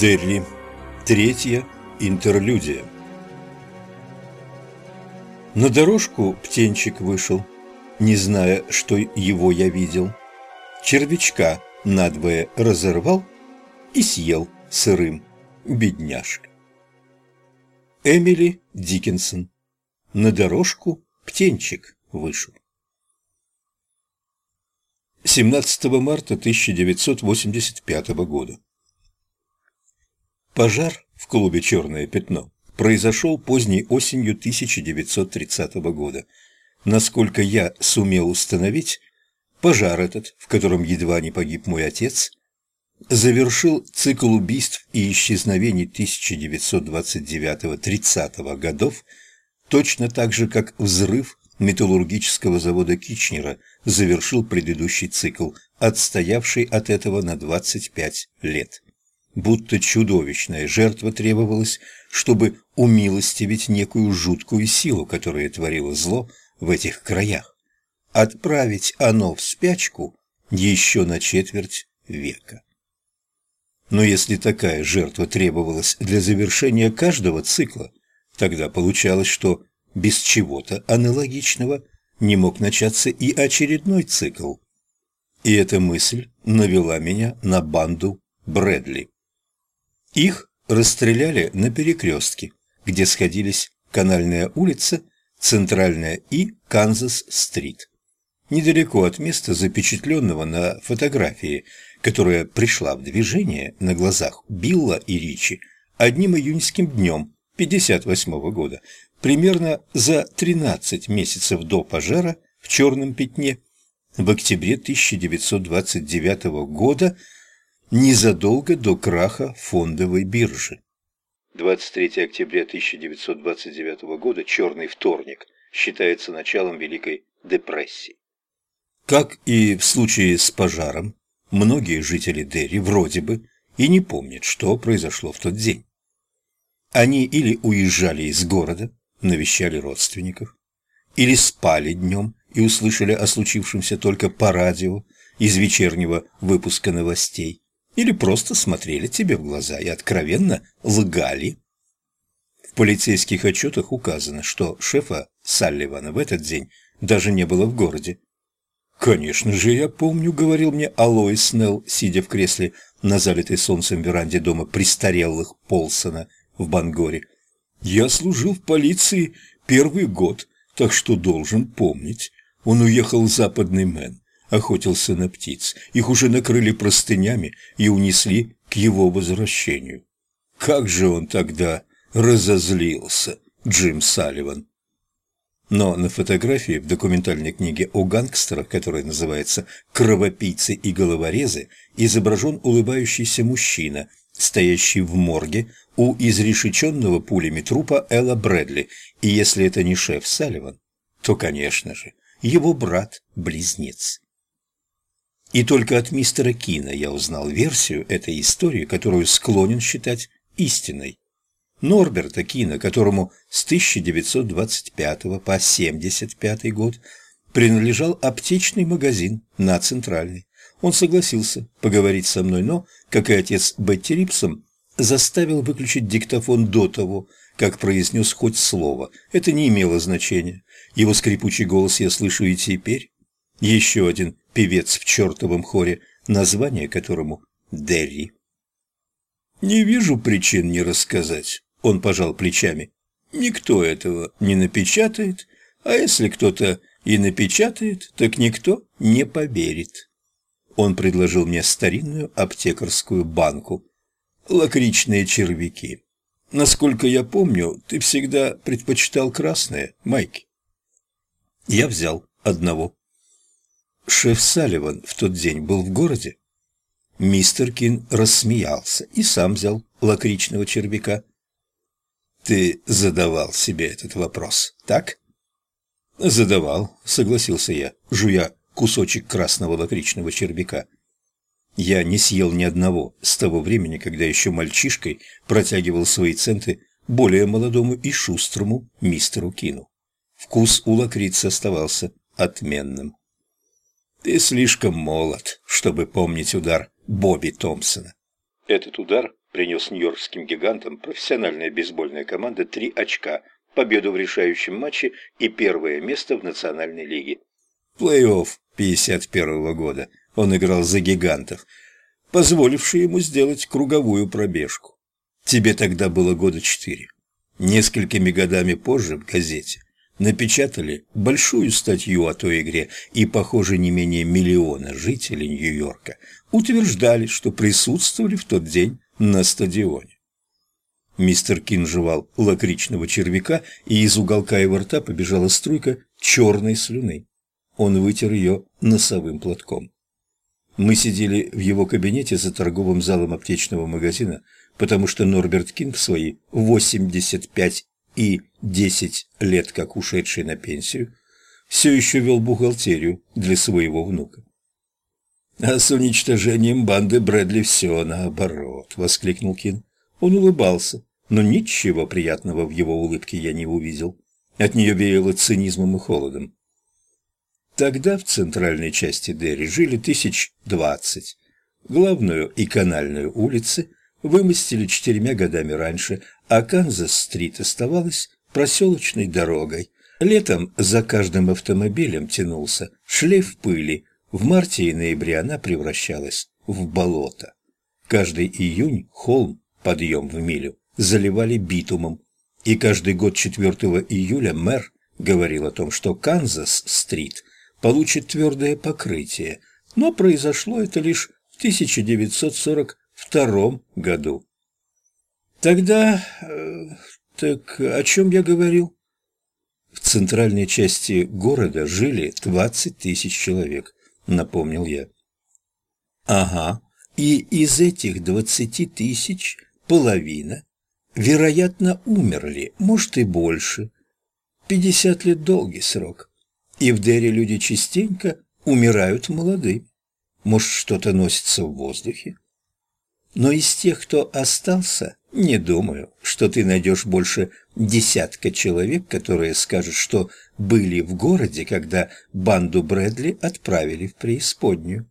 Дерри. Третья интерлюдия. На дорожку птенчик вышел, не зная, что его я видел. Червячка надвое разорвал и съел сырым, бедняжка. Эмили Диккенсон. На дорожку птенчик вышел. 17 марта 1985 года. Пожар в клубе «Черное пятно» произошел поздней осенью 1930 года. Насколько я сумел установить, пожар этот, в котором едва не погиб мой отец, завершил цикл убийств и исчезновений 1929-30 годов, точно так же, как взрыв металлургического завода Кичнера завершил предыдущий цикл, отстоявший от этого на 25 лет будто чудовищная жертва требовалась, чтобы умилостивить некую жуткую силу, которая творила зло в этих краях. Отправить оно в спячку еще на четверть века. Но если такая жертва требовалась для завершения каждого цикла, тогда получалось, что без чего-то аналогичного не мог начаться и очередной цикл. И эта мысль навела меня на банду Брэдли. Их расстреляли на перекрестке, где сходились Канальная улица, Центральная и Канзас-стрит. Недалеко от места, запечатленного на фотографии, которая пришла в движение на глазах Билла и Ричи одним июньским днем 58 -го года, примерно за 13 месяцев до пожара в Черном пятне, в октябре 1929 года незадолго до краха фондовой биржи. 23 октября 1929 года, черный вторник, считается началом Великой депрессии. Как и в случае с пожаром, многие жители Дерри вроде бы и не помнят, что произошло в тот день. Они или уезжали из города, навещали родственников, или спали днем и услышали о случившемся только по радио из вечернего выпуска новостей, или просто смотрели тебе в глаза и откровенно лгали. В полицейских отчетах указано, что шефа Салливана в этот день даже не было в городе. «Конечно же, я помню», — говорил мне Алой Снелл, сидя в кресле на залитой солнцем веранде дома престарелых Полсона в Бангоре. «Я служил в полиции первый год, так что должен помнить. Он уехал в Западный Мэн охотился на птиц. Их уже накрыли простынями и унесли к его возвращению. Как же он тогда разозлился, Джим Салливан. Но на фотографии в документальной книге о гангстерах, которая называется «Кровопийцы и головорезы», изображен улыбающийся мужчина, стоящий в морге у изрешеченного пулями трупа Элла Брэдли, и если это не шеф Салливан, то, конечно же, его брат-близнец. И только от мистера Кина я узнал версию этой истории, которую склонен считать истиной. Норберта Кина, которому с 1925 по 1975 год принадлежал аптечный магазин на Центральной. Он согласился поговорить со мной, но, как и отец Бетти Рипсом, заставил выключить диктофон до того, как произнес хоть слово. Это не имело значения. Его скрипучий голос я слышу и теперь. Еще один певец в чертовом хоре, название которому Дерри. «Не вижу причин не рассказать», — он пожал плечами. «Никто этого не напечатает, а если кто-то и напечатает, так никто не поверит». Он предложил мне старинную аптекарскую банку. Лакричные червяки. Насколько я помню, ты всегда предпочитал красные, Майки. Я взял одного. Шеф Салливан в тот день был в городе? Мистер Кин рассмеялся и сам взял лакричного червяка. Ты задавал себе этот вопрос, так? Задавал, согласился я, жуя кусочек красного лакричного червяка. Я не съел ни одного с того времени, когда еще мальчишкой протягивал свои центы более молодому и шустрому мистеру Кину. Вкус у лакрицы оставался отменным. Ты слишком молод, чтобы помнить удар Бобби Томпсона. Этот удар принес нью-йоркским гигантам профессиональная бейсбольная команда три очка, победу в решающем матче и первое место в Национальной лиге. Плей-офф 51 года он играл за гигантов, позволивший ему сделать круговую пробежку. Тебе тогда было года четыре. Несколькими годами позже в газете напечатали большую статью о той игре, и, похоже, не менее миллиона жителей Нью-Йорка утверждали, что присутствовали в тот день на стадионе. Мистер Кин жевал лакричного червяка, и из уголка его рта побежала струйка черной слюны. Он вытер ее носовым платком. Мы сидели в его кабинете за торговым залом аптечного магазина, потому что Норберт Кин в свои 85 и 10 лет, как ушедший на пенсию, все еще вел бухгалтерию для своего внука. «А с уничтожением банды Брэдли все наоборот», — воскликнул Кин. Он улыбался, но ничего приятного в его улыбке я не увидел. От нее веяло цинизмом и холодом. Тогда в центральной части Дерри жили тысяч двадцать. Главную и канальную улицы вымостили четырьмя годами раньше, а Канзас-стрит оставалась проселочной дорогой. Летом за каждым автомобилем тянулся шлейф пыли, в марте и ноябре она превращалась в болото. Каждый июнь холм, подъем в милю, заливали битумом. И каждый год 4 июля мэр говорил о том, что Канзас-стрит получит твердое покрытие, но произошло это лишь в 1942 году. Тогда... Э, так о чем я говорил? В центральной части города жили 20 тысяч человек напомнил я. Ага, и из этих двадцати тысяч половина, вероятно, умерли, может и больше. Пятьдесят лет долгий срок. И в Дере люди частенько умирают молодыми. Может, что-то носится в воздухе. Но из тех, кто остался, не думаю, что ты найдешь больше десятка человек, которые скажут, что были в городе, когда банду Брэдли отправили в преисподнюю.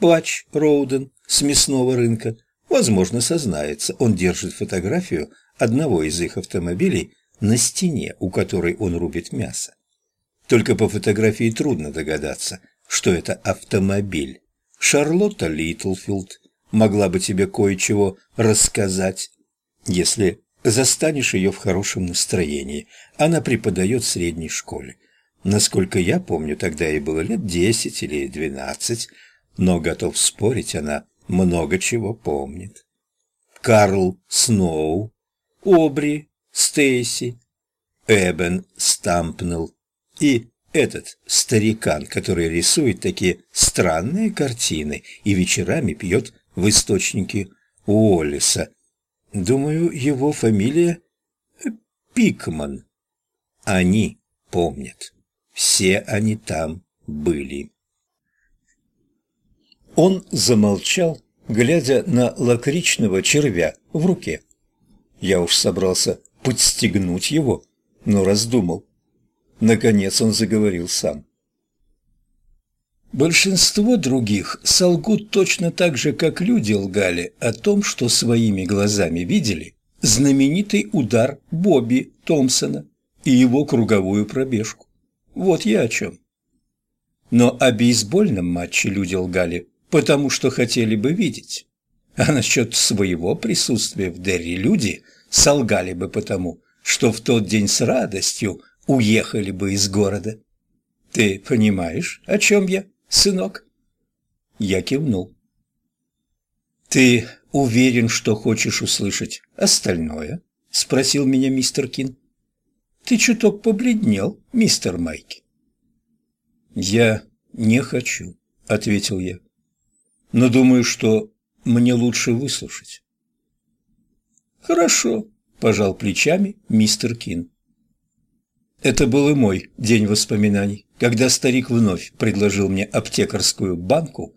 Плач Роуден с мясного рынка, возможно, сознается. Он держит фотографию одного из их автомобилей на стене, у которой он рубит мясо. Только по фотографии трудно догадаться, что это автомобиль. Шарлотта Литлфилд могла бы тебе кое-чего рассказать, если застанешь ее в хорошем настроении. Она преподает в средней школе. Насколько я помню, тогда ей было лет десять или двенадцать, но, готов спорить, она много чего помнит. Карл Сноу, Обри, Стейси, Эбен Стампнелл и этот старикан, который рисует такие странные картины и вечерами пьет в источнике Уоллиса. Думаю, его фамилия Пикман. Они помнят. Все они там были. Он замолчал, глядя на лакричного червя в руке. Я уж собрался подстегнуть его, но раздумал. Наконец он заговорил сам. Большинство других солгут точно так же, как люди лгали о том, что своими глазами видели знаменитый удар Бобби Томпсона и его круговую пробежку. Вот я о чем. Но о бейсбольном матче люди лгали, потому что хотели бы видеть. А насчет своего присутствия в Дерри люди солгали бы потому, что в тот день с радостью уехали бы из города. Ты понимаешь, о чем я? Сынок?» Я кивнул. «Ты уверен, что хочешь услышать остальное?» — спросил меня мистер Кин. «Ты чуток побледнел, мистер Майки». «Я не хочу», — ответил я. «Но думаю, что мне лучше выслушать». «Хорошо», — пожал плечами мистер Кин. Это был и мой день воспоминаний. Когда старик вновь предложил мне аптекарскую банку,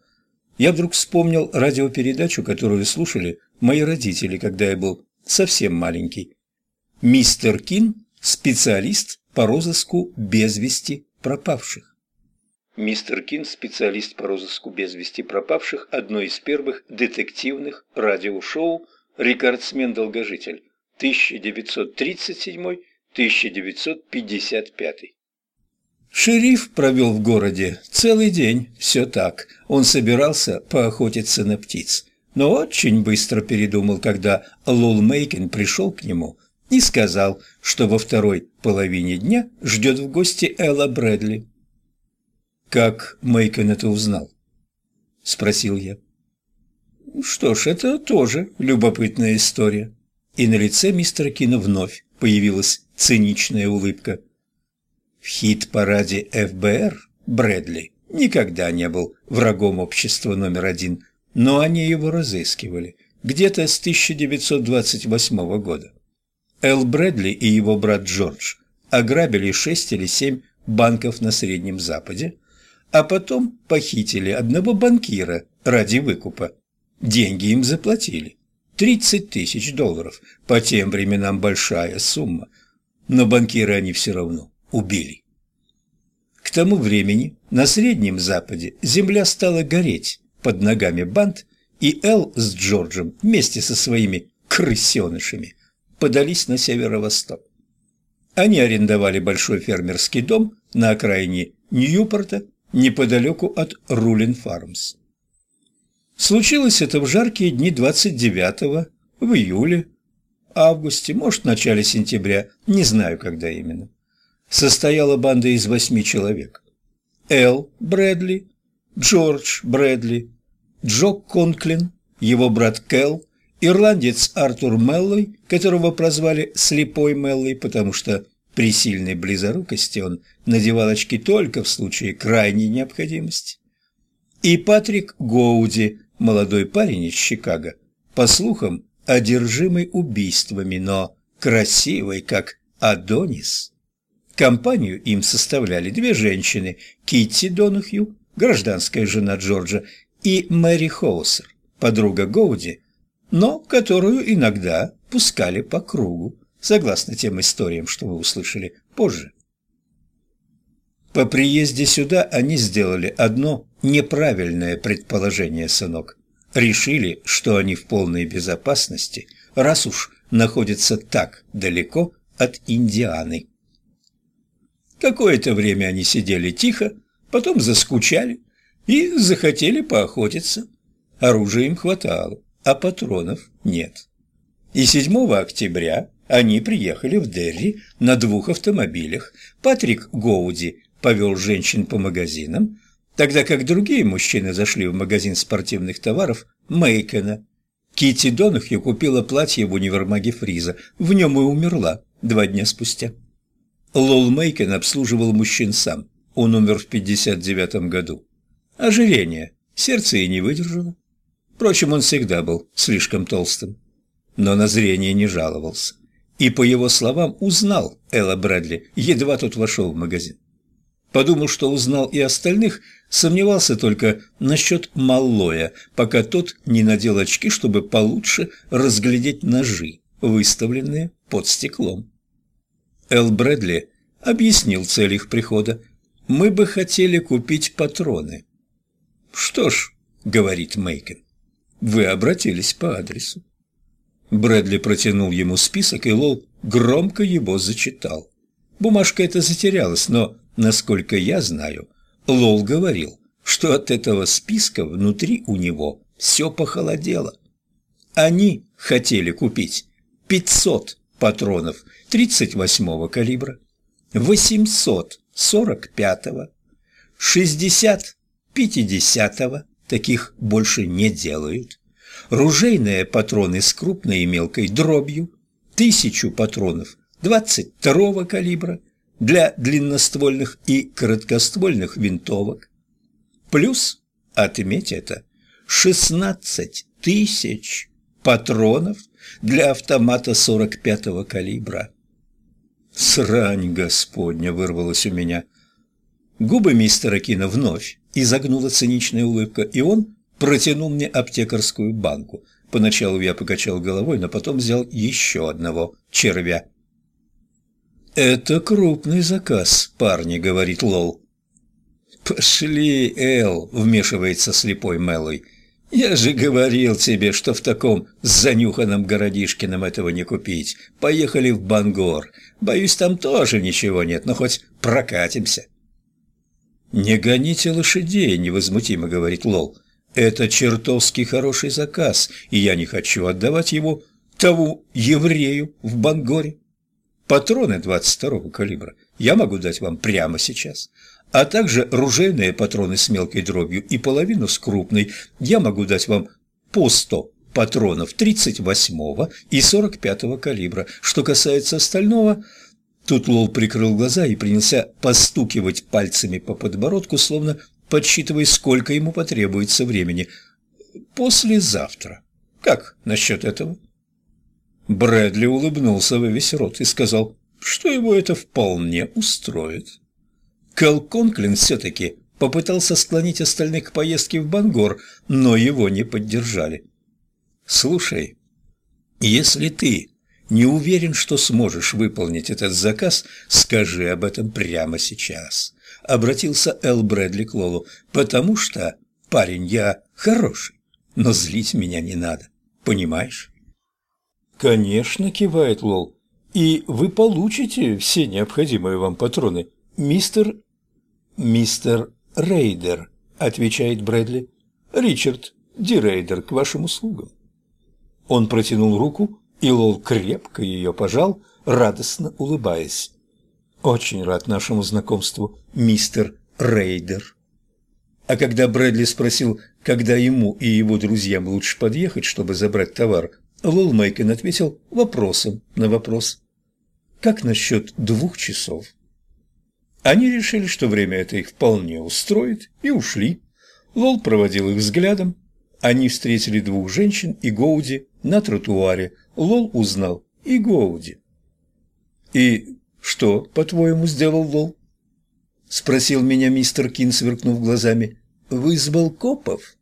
я вдруг вспомнил радиопередачу, которую слушали мои родители, когда я был совсем маленький. Мистер Кин – специалист по розыску без вести пропавших. Мистер Кин – специалист по розыску без вести пропавших, одно из первых детективных радиошоу рекордсмен-долгожитель 1937-1955. Шериф провел в городе целый день, все так. Он собирался поохотиться на птиц, но очень быстро передумал, когда Лул Мейкин пришел к нему и сказал, что во второй половине дня ждет в гости Элла Брэдли. «Как Мейкин это узнал?» – спросил я. «Что ж, это тоже любопытная история». И на лице мистера Кина вновь появилась циничная улыбка – в хит-параде ФБР Брэдли никогда не был врагом общества номер один, но они его разыскивали где-то с 1928 года. Эл Брэдли и его брат Джордж ограбили шесть или семь банков на Среднем Западе, а потом похитили одного банкира ради выкупа. Деньги им заплатили. 30 тысяч долларов. По тем временам большая сумма. Но банкира они все равно убили. К тому времени на Среднем Западе земля стала гореть под ногами банд, и Эл с Джорджем вместе со своими крысенышами подались на северо-восток. Они арендовали большой фермерский дом на окраине Ньюпорта, неподалеку от Рулин Фармс. Случилось это в жаркие дни 29-го, в июле, августе, может, в начале сентября, не знаю, когда именно состояла банда из восьми человек. Эл Брэдли, Джордж Брэдли, Джо Конклин, его брат Кэл, ирландец Артур Меллой, которого прозвали «Слепой Меллой», потому что при сильной близорукости он надевал очки только в случае крайней необходимости, и Патрик Гоуди, молодой парень из Чикаго, по слухам, одержимый убийствами, но красивый, как Адонис. Компанию им составляли две женщины – Китти Донахью, гражданская жена Джорджа, и Мэри Хоусер, подруга Гоуди, но которую иногда пускали по кругу, согласно тем историям, что вы услышали позже. По приезде сюда они сделали одно неправильное предположение, сынок. Решили, что они в полной безопасности, раз уж находятся так далеко от Индианы. Какое-то время они сидели тихо, потом заскучали и захотели поохотиться. Оружия им хватало, а патронов нет. И 7 октября они приехали в Дерри на двух автомобилях. Патрик Гоуди повел женщин по магазинам, тогда как другие мужчины зашли в магазин спортивных товаров Мейкена. Китти Донахью купила платье в универмаге Фриза, в нем и умерла два дня спустя. Лол Мейкен обслуживал мужчин сам. Он умер в 59 году. Ожирение. Сердце и не выдержало. Впрочем, он всегда был слишком толстым. Но на зрение не жаловался. И, по его словам, узнал Элла Брэдли, едва тот вошел в магазин. Подумал, что узнал и остальных, сомневался только насчет Маллоя, пока тот не надел очки, чтобы получше разглядеть ножи, выставленные под стеклом. Эл Брэдли объяснил цель их прихода. «Мы бы хотели купить патроны». «Что ж», — говорит Мейкен, — «вы обратились по адресу». Брэдли протянул ему список, и Лол громко его зачитал. Бумажка эта затерялась, но, насколько я знаю, Лол говорил, что от этого списка внутри у него все похолодело. Они хотели купить пятьсот патронов 38-го калибра, 845-го, 60 50-го, таких больше не делают, ружейные патроны с крупной и мелкой дробью, тысячу патронов 22-го калибра для длинноствольных и короткоствольных винтовок, плюс, отметь это, 16 тысяч патронов для автомата 45-го калибра. «Срань господня!» — вырвалась у меня. Губы мистера Кина вновь изогнула циничная улыбка, и он протянул мне аптекарскую банку. Поначалу я покачал головой, но потом взял еще одного червя. «Это крупный заказ, парни», — говорит Лол. «Пошли, Эл», — вмешивается слепой Мэллой. «Я же говорил тебе, что в таком занюханном городишке нам этого не купить. Поехали в Бангор. Боюсь, там тоже ничего нет, но хоть прокатимся». «Не гоните лошадей», — невозмутимо говорит Лол. «Это чертовски хороший заказ, и я не хочу отдавать его того еврею в Бангоре. Патроны 22-го калибра я могу дать вам прямо сейчас, а также ружейные патроны с мелкой дробью и половину с крупной я могу дать вам по 100 патронов 38-го и 45-го калибра. Что касается остального, Тут Лол прикрыл глаза и принялся постукивать пальцами по подбородку, словно подсчитывая, сколько ему потребуется времени. «Послезавтра. Как насчет этого?» Брэдли улыбнулся во весь рот и сказал, что его это вполне устроит. Кэл Конклин все-таки попытался склонить остальных к поездке в Бангор, но его не поддержали. «Слушай, если ты не уверен, что сможешь выполнить этот заказ, скажи об этом прямо сейчас. Обратился Эл Брэдли к Лолу, потому что, парень, я хороший, но злить меня не надо, понимаешь? Конечно, кивает Лол, и вы получите все необходимые вам патроны, мистер... Мистер Рейдер, отвечает Брэдли. Ричард Ди Рейдер к вашим услугам. Он протянул руку, и Лол крепко ее пожал, радостно улыбаясь. «Очень рад нашему знакомству, мистер Рейдер». А когда Брэдли спросил, когда ему и его друзьям лучше подъехать, чтобы забрать товар, Лол Мейкен ответил вопросом на вопрос. «Как насчет двух часов?» Они решили, что время это их вполне устроит, и ушли. Лол проводил их взглядом. Они встретили двух женщин и Гоуди на тротуаре, Лол узнал и Гоуди. «И что, по-твоему, сделал Лол?» — спросил меня мистер Кин, сверкнув глазами. «Вызвал копов?»